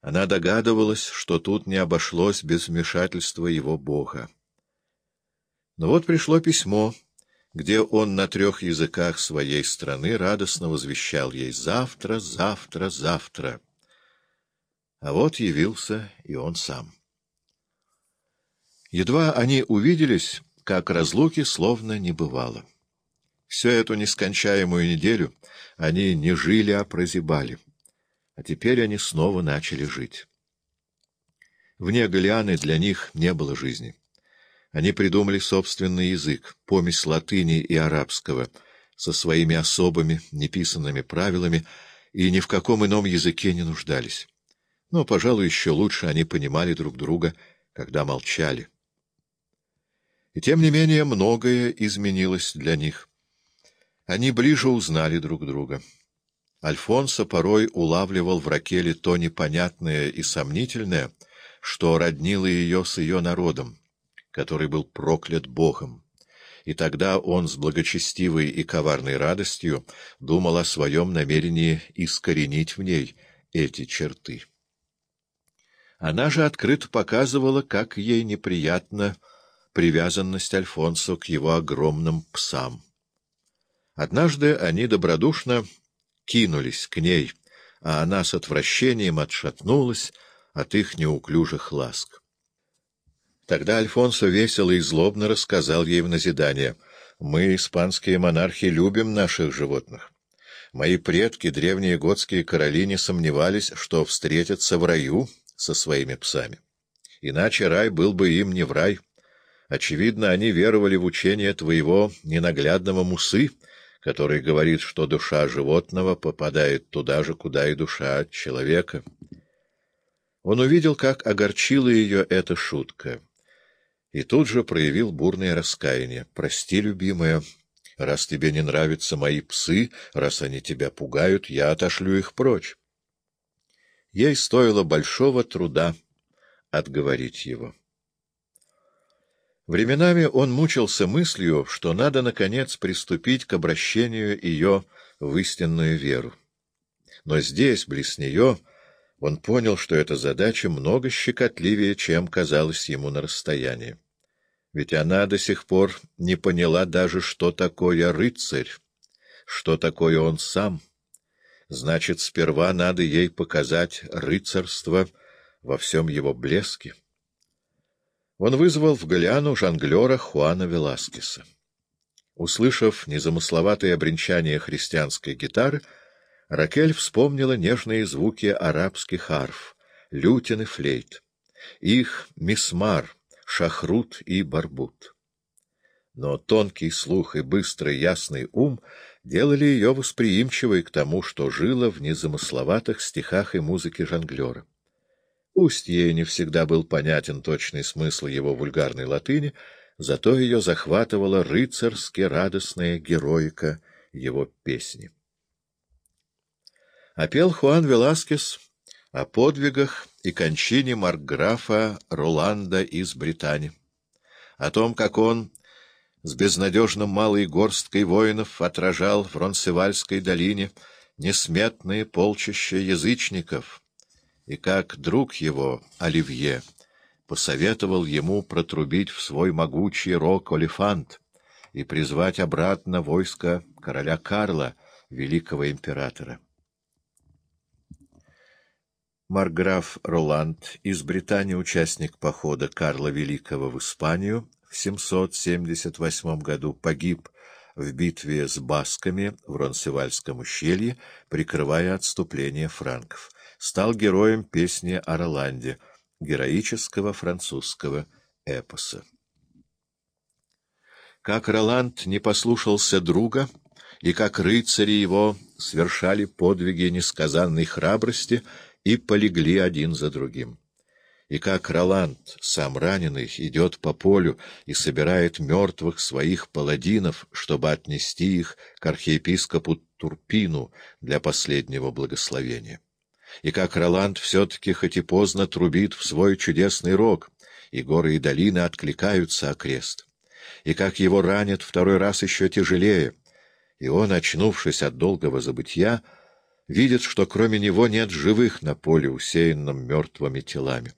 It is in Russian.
Она догадывалась, что тут не обошлось без вмешательства его бога. Но вот пришло письмо, где он на трех языках своей страны радостно возвещал ей «завтра, завтра, завтра». А вот явился и он сам. Едва они увиделись, как разлуки словно не бывало. Всю эту нескончаемую неделю они не жили, а прозябали. А теперь они снова начали жить. Вне Голианы для них не было жизни. Они придумали собственный язык, помесь латыни и арабского, со своими особыми, неписанными правилами, и ни в каком ином языке не нуждались. Но, пожалуй, еще лучше они понимали друг друга, когда молчали. И тем не менее многое изменилось для них. Они ближе узнали друг друга. Альфонсо порой улавливал в Ракеле то непонятное и сомнительное, что роднило ее с ее народом, который был проклят Богом. И тогда он с благочестивой и коварной радостью думал о своем намерении искоренить в ней эти черты. Она же открыто показывала, как ей неприятна привязанность Альфонсо к его огромным псам. Однажды они добродушно кинулись к ней, а она с отвращением отшатнулась от их неуклюжих ласк. Тогда Альфонсо весело и злобно рассказал ей в назидание. «Мы, испанские монархи, любим наших животных. Мои предки, древние готские короли, не сомневались, что встретятся в раю со своими псами. Иначе рай был бы им не в рай. Очевидно, они веровали в учение твоего ненаглядного мусы, который говорит, что душа животного попадает туда же, куда и душа человека. Он увидел, как огорчила ее эта шутка, и тут же проявил бурное раскаяние. «Прости, любимая, раз тебе не нравятся мои псы, раз они тебя пугают, я отошлю их прочь». Ей стоило большого труда отговорить его. Временами он мучился мыслью, что надо, наконец, приступить к обращению ее в истинную веру. Но здесь, близ нее, он понял, что эта задача много щекотливее, чем казалось ему на расстоянии. Ведь она до сих пор не поняла даже, что такое рыцарь, что такое он сам. Значит, сперва надо ей показать рыцарство во всем его блеске он вызвал в Голиану жонглера Хуана Веласкеса. Услышав незамысловатое обренчание христианской гитары, Ракель вспомнила нежные звуки арабских арф, лютин и флейт, их мисмар, шахрут и барбут. Но тонкий слух и быстрый ясный ум делали ее восприимчивой к тому, что жило в незамысловатых стихах и музыке жонглера. Пусть ей не всегда был понятен точный смысл его вульгарной латыни, зато ее захватывала рыцарски радостная героика его песни. А пел Хуан Веласкес о подвигах и кончине маркграфа Роланда из Британии, о том, как он с безнадежным малой горсткой воинов отражал в Ронсевальской долине несметные полчища язычников — и как друг его, Оливье, посоветовал ему протрубить в свой могучий рог олефант и призвать обратно войско короля Карла, великого императора. Марграф Роланд из Британии, участник похода Карла Великого в Испанию, в 778 году погиб в битве с басками в Ронсевальском ущелье, прикрывая отступление франков стал героем песни о Роланде, героического французского эпоса. Как Роланд не послушался друга, и как рыцари его совершали подвиги несказанной храбрости и полегли один за другим. И как Роланд, сам раненый, идет по полю и собирает мертвых своих паладинов, чтобы отнести их к архиепископу Турпину для последнего благословения и как Роланд все-таки хоть и поздно трубит в свой чудесный рог, и горы и долины откликаются окрест, и как его ранят второй раз еще тяжелее, и он, очнувшись от долгого забытья, видит, что кроме него нет живых на поле, усеянном мертвыми телами.